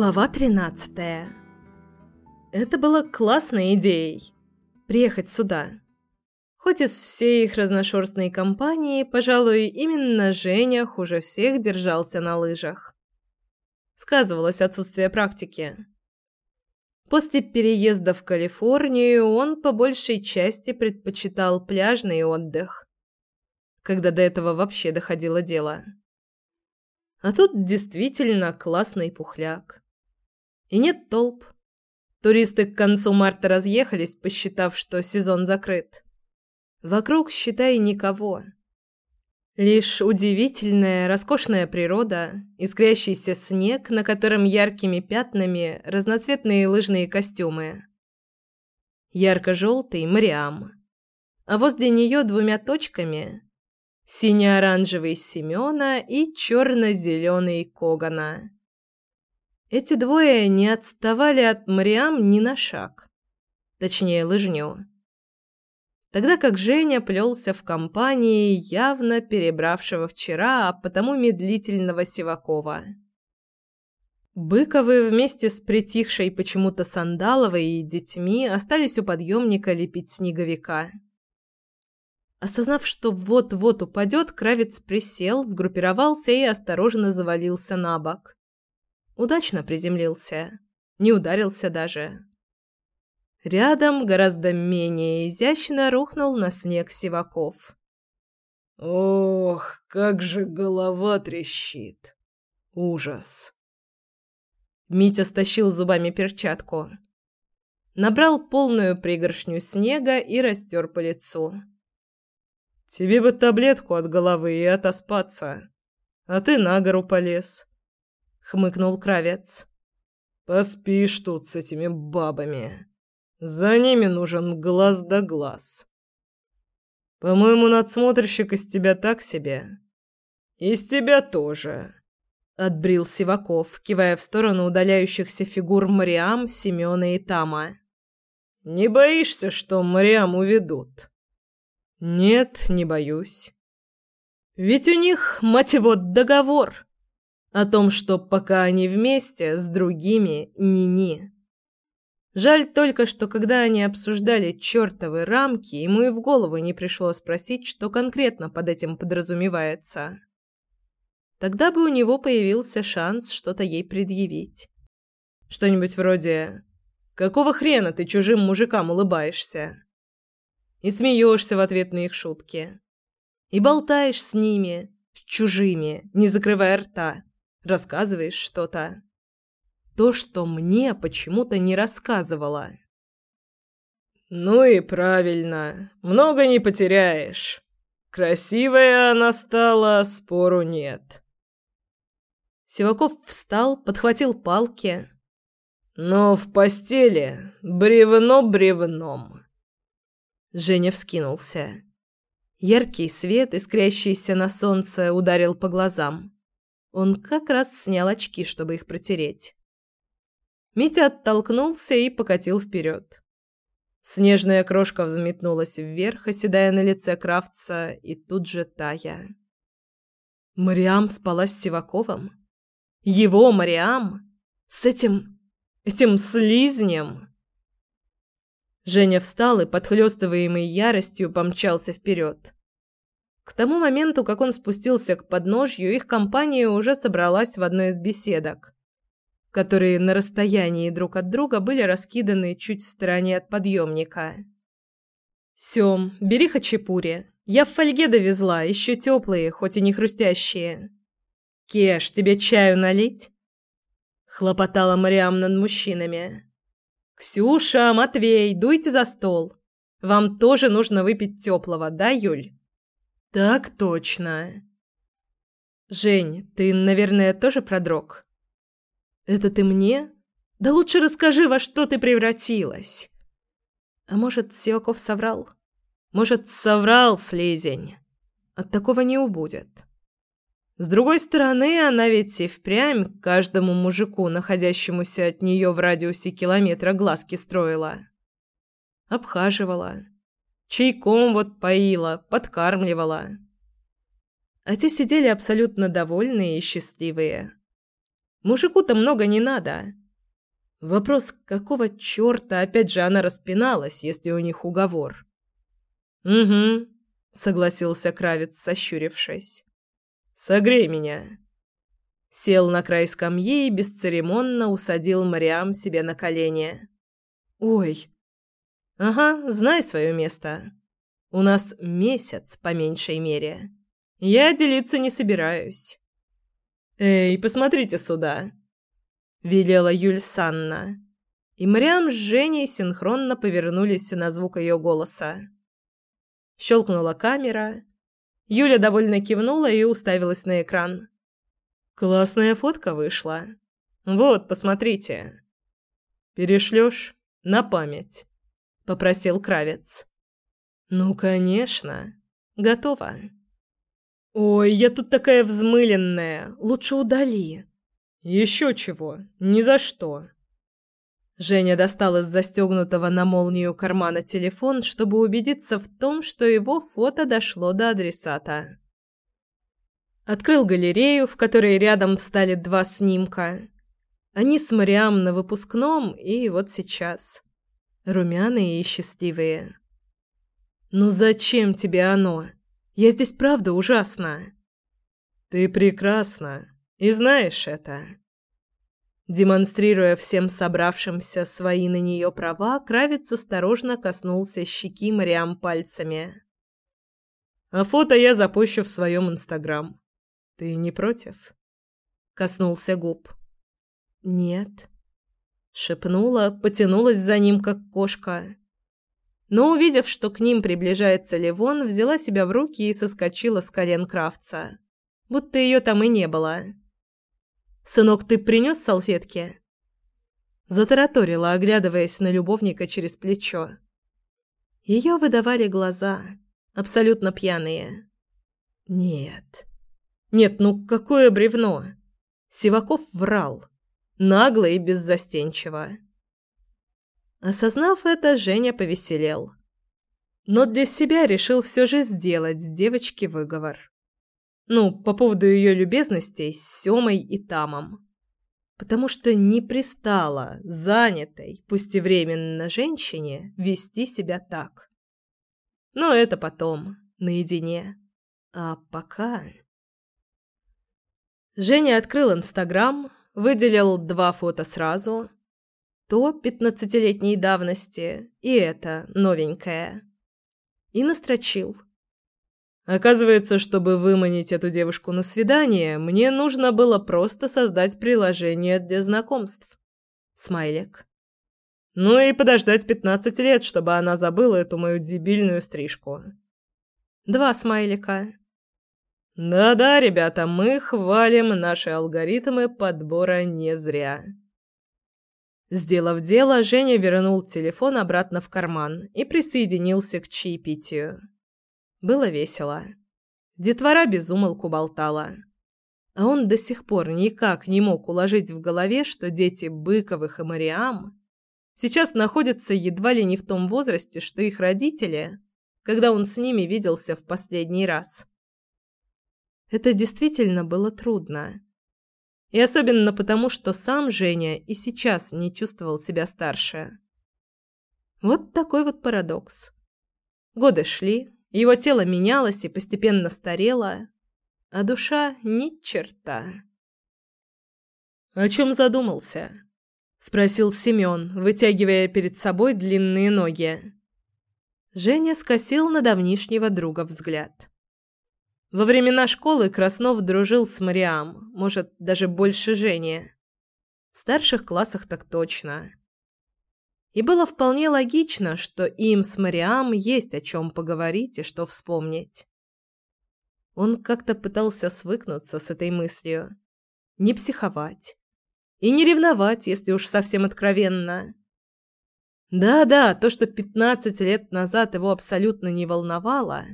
Глава 13. Это было классной идеей приехать сюда. Хоть из всей их разношерстной компании, пожалуй, именно Женя хуже всех держался на лыжах. Сказывалось отсутствие практики. После переезда в Калифорнию он по большей части предпочитал пляжный отдых, когда до этого вообще доходило дело. А тут действительно классный пухляк. И нет толп. Туристы к концу марта разъехались, посчитав, что сезон закрыт. Вокруг, считай, никого. Лишь удивительная, роскошная природа, искрящийся снег, на котором яркими пятнами разноцветные лыжные костюмы. Ярко-желтый Мариам. А возле нее двумя точками сине-оранжевый Семена и черно-зеленый Когана. Эти двое не отставали от Мариам ни на шаг. Точнее, лыжню. Тогда как Женя плелся в компании явно перебравшего вчера, а потому медлительного Сивакова. Быковы вместе с притихшей почему-то Сандаловой и детьми остались у подъемника лепить снеговика. Осознав, что вот-вот упадет, Кравец присел, сгруппировался и осторожно завалился на бок. Удачно приземлился. Не ударился даже. Рядом, гораздо менее изящно, рухнул на снег Сиваков. «Ох, как же голова трещит! Ужас!» Митя стащил зубами перчатку. Набрал полную пригоршню снега и растер по лицу. Тебе бы таблетку от головы и отоспаться. А ты на гору полез. Хмыкнул Кравец. Поспишь тут с этими бабами. За ними нужен глаз да глаз. По-моему, надсмотрщик из тебя так себе. Из тебя тоже. Отбрил Сиваков, кивая в сторону удаляющихся фигур Мариам, Семёна и Тама. Не боишься, что Мариам уведут? Нет, не боюсь. Ведь у них, мать его, договор о том, что пока они вместе с другими ни-ни. Жаль только, что когда они обсуждали чертовы рамки, ему и в голову не пришло спросить, что конкретно под этим подразумевается. Тогда бы у него появился шанс что-то ей предъявить. Что-нибудь вроде «Какого хрена ты чужим мужикам улыбаешься?» и смеешься в ответ на их шутки. И болтаешь с ними, с чужими, не закрывая рта, рассказываешь что-то. То, что мне почему-то не рассказывала. «Ну и правильно, много не потеряешь. Красивая она стала, спору нет». Сиваков встал, подхватил палки. «Но в постели бревно бревном». Женя вскинулся. Яркий свет, искрящийся на солнце, ударил по глазам. Он как раз снял очки, чтобы их протереть. Митя оттолкнулся и покатил вперед. Снежная крошка взметнулась вверх, оседая на лице Кравца, и тут же тая. Мариам спала с Сиваковым? Его Мариам? С этим... этим слизнем? Женя встал и, подхлёстываемый яростью, помчался вперед. К тому моменту, как он спустился к подножью, их компания уже собралась в одной из беседок, которые на расстоянии друг от друга были раскиданы чуть в стороне от подъемника. «Сём, бери хачапури. Я в фольге довезла, еще теплые, хоть и не хрустящие. Кеш, тебе чаю налить?» Хлопотала Мариам над мужчинами. «Ксюша, Матвей, дуйте за стол. Вам тоже нужно выпить теплого, да, Юль?» «Так точно». «Жень, ты, наверное, тоже продрог?» «Это ты мне? Да лучше расскажи, во что ты превратилась». «А может, Сиваков соврал?» «Может, соврал слезень. От такого не убудет». С другой стороны, она ведь и впрямь каждому мужику, находящемуся от нее в радиусе километра, глазки строила. Обхаживала. Чайком вот поила, подкармливала. А те сидели абсолютно довольные и счастливые. Мужику-то много не надо. Вопрос, какого черта опять же она распиналась, если у них уговор? «Угу», — согласился Кравец, сощурившись. «Согрей меня». Сел на край скамьи и бесцеремонно усадил Мариам себе на колени. «Ой!» «Ага, знай свое место. У нас месяц, по меньшей мере. Я делиться не собираюсь». «Эй, посмотрите сюда!» — велела Юль Санна. И Мариам с Женей синхронно повернулись на звук ее голоса. Щелкнула камера. Юля довольно кивнула и уставилась на экран. «Классная фотка вышла. Вот, посмотрите». «Перешлешь? На память», — попросил Кравец. «Ну, конечно. Готово». «Ой, я тут такая взмыленная. Лучше удали». «Еще чего? Ни за что». Женя достал из застегнутого на молнию кармана телефон, чтобы убедиться в том, что его фото дошло до адресата. Открыл галерею, в которой рядом встали два снимка. Они с Мариам на выпускном и вот сейчас. Румяные и счастливые. «Ну зачем тебе оно? Я здесь правда ужасна». «Ты прекрасна», и знаешь это?» Демонстрируя всем собравшимся свои на нее права, Кравец осторожно коснулся щеки Мариам пальцами. «А фото я запущу в своем Инстаграм. Ты не против?» Коснулся губ. «Нет». Шепнула, потянулась за ним, как кошка. Но, увидев, что к ним приближается Левон, взяла себя в руки и соскочила с колен Кравца. Будто ее там и не было. «Сынок, ты принес салфетки?» Затараторила, оглядываясь на любовника через плечо. Ее выдавали глаза, абсолютно пьяные. «Нет. Нет, ну какое бревно!» Сиваков врал. Нагло и беззастенчиво. Осознав это, Женя повеселел. Но для себя решил все же сделать с девочки выговор. Ну, по поводу ее любезностей с Семой и Тамом. Потому что не пристало занятой, пусть и временно, женщине вести себя так. Но это потом, наедине. А пока... Женя открыл Инстаграм, выделил два фото сразу. То пятнадцатилетней давности и это новенькое. И настрочил – Оказывается, чтобы выманить эту девушку на свидание, мне нужно было просто создать приложение для знакомств. Смайлик. Ну и подождать 15 лет, чтобы она забыла эту мою дебильную стрижку. Два смайлика. Да-да, ребята, мы хвалим наши алгоритмы подбора не зря. Сделав дело, Женя вернул телефон обратно в карман и присоединился к чаепитию. Было весело. Детвора безумолку болтала. А он до сих пор никак не мог уложить в голове, что дети Быковых и Мариам сейчас находятся едва ли не в том возрасте, что их родители, когда он с ними виделся в последний раз. Это действительно было трудно. И особенно потому, что сам Женя и сейчас не чувствовал себя старше. Вот такой вот парадокс. Годы шли, его тело менялось и постепенно старело, а душа ни черта. «О чем задумался?» – спросил Семен, вытягивая перед собой длинные ноги. Женя скосил на давнишнего друга взгляд. Во времена школы Краснов дружил с Мариам, может, даже больше Жени. В старших классах так точно. И было вполне логично, что им с Мариам есть о чем поговорить и что вспомнить. Он как-то пытался свыкнуться с этой мыслью. Не психовать. И не ревновать, если уж совсем откровенно. Да-да, то, что 15 лет назад его абсолютно не волновало,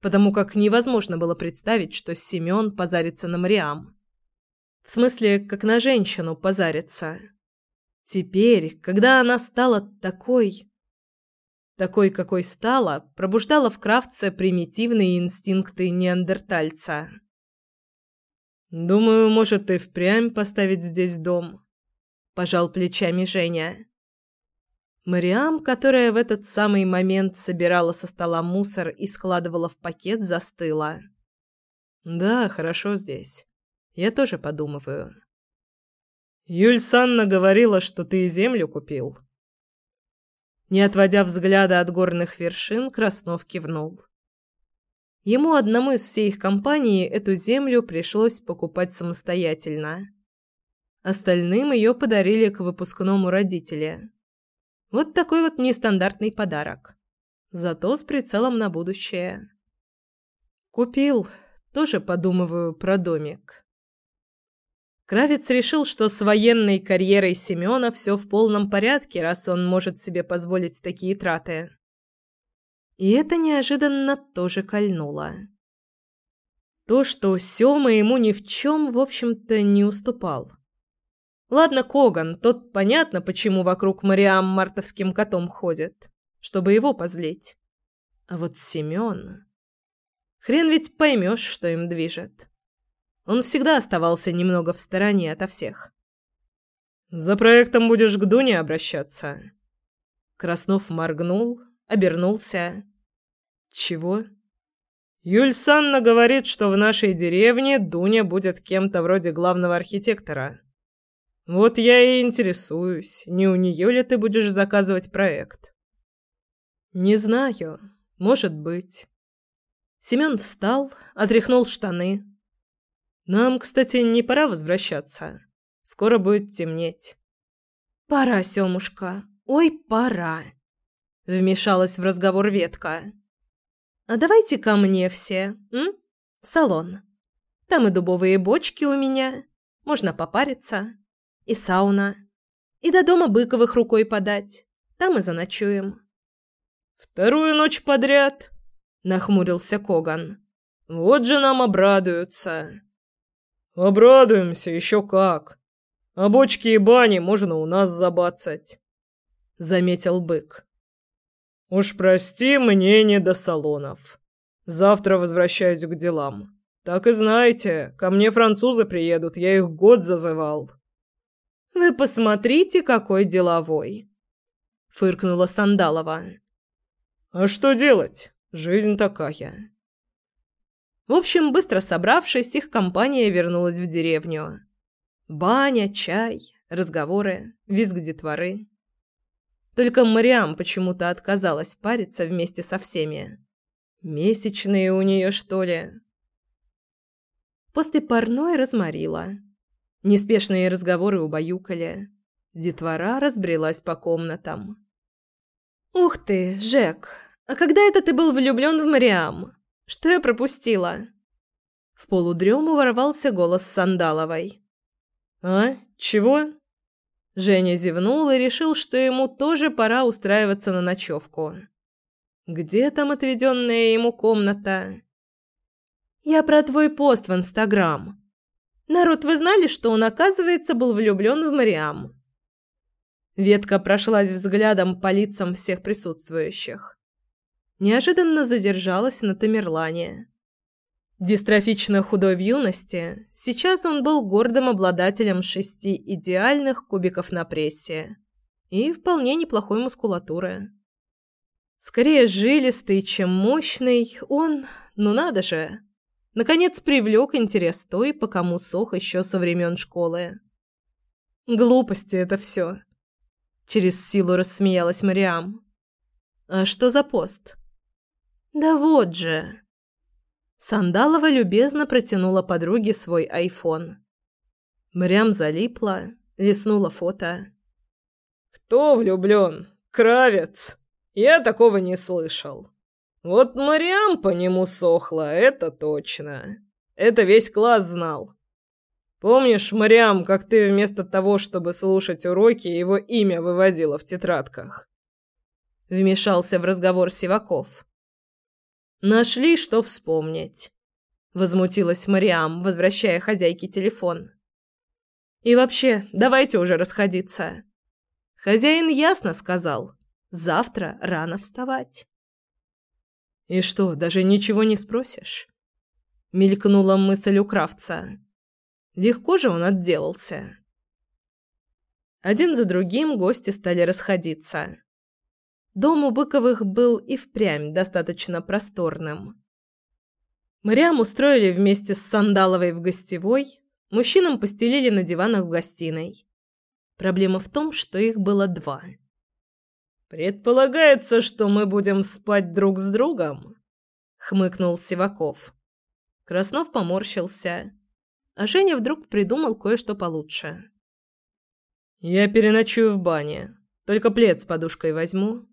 потому как невозможно было представить, что Семен позарится на Мариам. В смысле, как на женщину позарится. Теперь, когда она стала такой... Такой, какой стала, пробуждала в Кравце примитивные инстинкты неандертальца. Думаю, может и впрямь поставить здесь дом. Пожал плечами Женя. Мариам, которая в этот самый момент собирала со стола мусор и складывала в пакет, застыла. Да, хорошо здесь. Я тоже подумываю. Юль Санна говорила, что ты землю купил. Не отводя взгляда от горных вершин, Краснов кивнул. Ему одному из всей их компании эту землю пришлось покупать самостоятельно. Остальным ее подарили к выпускному родители. Вот такой вот нестандартный подарок. Зато с прицелом на будущее. Купил. Тоже подумываю про домик. Кравец решил, что с военной карьерой Семёна все в полном порядке, раз он может себе позволить такие траты. И это неожиданно тоже кольнуло. То, что Сёма ему ни в чем, в общем-то, не уступал. Ладно, Коган, тот понятно, почему вокруг Мариам мартовским котом ходит, чтобы его позлить. А вот Семён... Хрен ведь поймешь, что им движет. Он всегда оставался немного в стороне ото всех. «За проектом будешь к Дуне обращаться?» Краснов моргнул, обернулся. «Чего?» «Юль Санна говорит, что в нашей деревне Дуня будет кем-то вроде главного архитектора. Вот я и интересуюсь, не у нее ли ты будешь заказывать проект?» «Не знаю. Может быть». Семен встал, отряхнул штаны. «Нам, кстати, не пора возвращаться. Скоро будет темнеть». «Пора, Семушка. Ой, пора!» Вмешалась в разговор ветка. «А давайте ко мне все, м? В салон. Там и дубовые бочки у меня. Можно попариться. И сауна. И до дома Быковых рукой подать. Там и заночуем». «Вторую ночь подряд?» – нахмурился Коган. «Вот же нам обрадуются». «Обрадуемся еще как. А бочки и бани можно у нас забацать», – заметил бык. «Уж прости, мне не до салонов. Завтра возвращаюсь к делам. Так и знаете, ко мне французы приедут, я их год зазывал». «Вы посмотрите, какой деловой!» — фыркнула Сандалова. «А что делать? Жизнь такая». В общем, быстро собравшись, их компания вернулась в деревню. Баня, чай, разговоры, визг детворы. Только Мариам почему-то отказалась париться вместе со всеми. Месячные у нее, что ли? После парной разморила. Неспешные разговоры убаюкали. Детвора разбрелась по комнатам. «Ух ты, Жек, а когда это ты был влюблен в Мариам? Что я пропустила?» В полудрему ворвался голос Сандаловой. «А? Чего?» Женя зевнул и решил, что ему тоже пора устраиваться на ночевку. Где там отведенная ему комната? Я про твой пост в Инстаграм. Народ, вы знали, что он, оказывается, был влюблен в Мариам? Ветка прошлась взглядом по лицам всех присутствующих. Неожиданно задержалась на Тамерлане. Дистрофично худой в юности, сейчас он был гордым обладателем шести идеальных кубиков на прессе и вполне неплохой мускулатуры. Скорее жилистый, чем мощный, он, ну надо же, наконец привлек интерес той, по кому сох еще со времен школы. Глупости это все. Через силу рассмеялась Мариам. А что за пост? Да вот же. Сандалова любезно протянула подруге свой айфон. Мрям залипла, листнула фото. «Кто влюблён? Кравец? Я такого не слышал. Вот Мариам по нему сохла, это точно. Это весь класс знал. Помнишь, Мариам, как ты вместо того, чтобы слушать уроки, его имя выводила в тетрадках?» Вмешался в разговор Сиваков. Нашли, что вспомнить. Возмутилась Мариам, возвращая хозяйке телефон. И вообще, давайте уже расходиться. Хозяин ясно сказал. Завтра рано вставать. И что, даже ничего не спросишь? Мелькнула мысль у Кравца. Легко же он отделался. Один за другим гости стали расходиться. Дом у Быковых был и впрямь достаточно просторным. Мариам устроили вместе с Сандаловой в гостевой, мужчинам постелили на диванах в гостиной. Проблема в том, что их было два. «Предполагается, что мы будем спать друг с другом?» — хмыкнул Сиваков. Краснов поморщился, а Женя вдруг придумал кое-что получше. «Я переночую в бане. Только плед с подушкой возьму.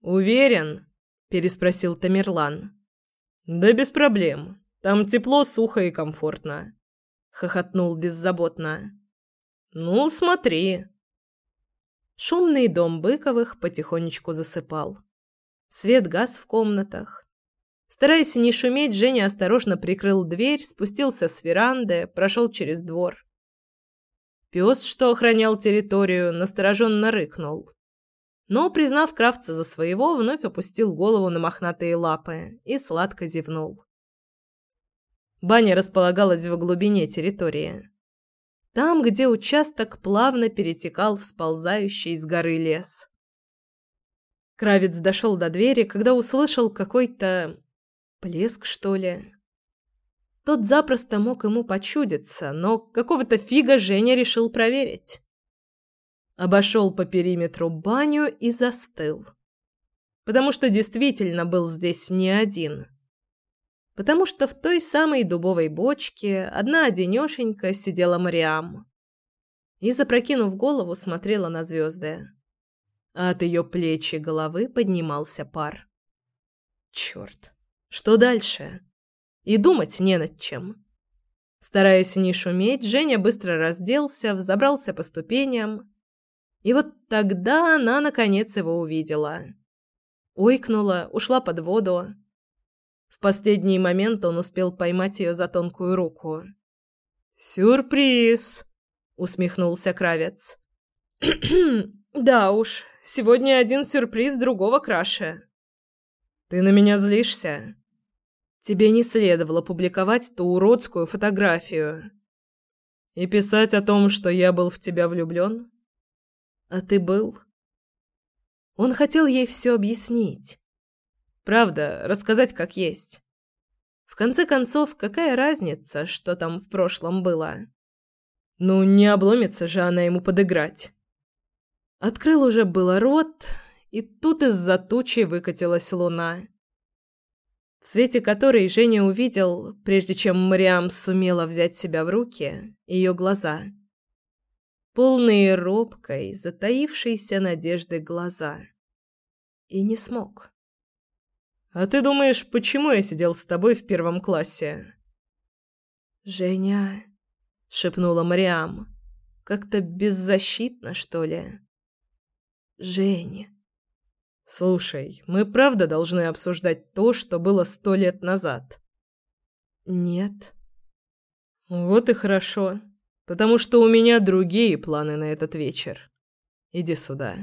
«Уверен?» – переспросил Тамерлан. «Да без проблем. Там тепло, сухо и комфортно», – хохотнул беззаботно. «Ну, смотри». Шумный дом Быковых потихонечку засыпал. Свет газ в комнатах. Стараясь не шуметь, Женя осторожно прикрыл дверь, спустился с веранды, прошел через двор. Пес, что охранял территорию, настороженно рыкнул но, признав Кравца за своего, вновь опустил голову на мохнатые лапы и сладко зевнул. Баня располагалась в глубине территории. Там, где участок плавно перетекал в сползающий с горы лес. Кравец дошел до двери, когда услышал какой-то плеск, что ли. Тот запросто мог ему почудиться, но какого-то фига Женя решил проверить обошел по периметру баню и застыл. Потому что действительно был здесь не один. Потому что в той самой дубовой бочке одна одинешенька сидела Мариам. И, запрокинув голову, смотрела на звезды. От ее плеч и головы поднимался пар. Черт, что дальше? И думать не над чем. Стараясь не шуметь, Женя быстро разделся, взобрался по ступеням и вот тогда она, наконец, его увидела. Ойкнула, ушла под воду. В последний момент он успел поймать ее за тонкую руку. «Сюрприз!» — усмехнулся Кравец. «Да уж, сегодня один сюрприз другого краше». «Ты на меня злишься?» «Тебе не следовало публиковать ту уродскую фотографию». «И писать о том, что я был в тебя влюблен?» А ты был? Он хотел ей все объяснить. Правда, рассказать как есть. В конце концов, какая разница, что там в прошлом было? Ну, не обломится же она ему подыграть. Открыл уже было рот, и тут из-за тучи выкатилась луна. В свете которой Женя увидел, прежде чем Мариам сумела взять себя в руки, ее глаза – полные робкой, затаившейся надежды глаза. И не смог. «А ты думаешь, почему я сидел с тобой в первом классе?» «Женя», — шепнула Мариам, — «как-то беззащитно, что ли?» «Женя». «Слушай, мы правда должны обсуждать то, что было сто лет назад?» «Нет». «Вот и хорошо потому что у меня другие планы на этот вечер. Иди сюда».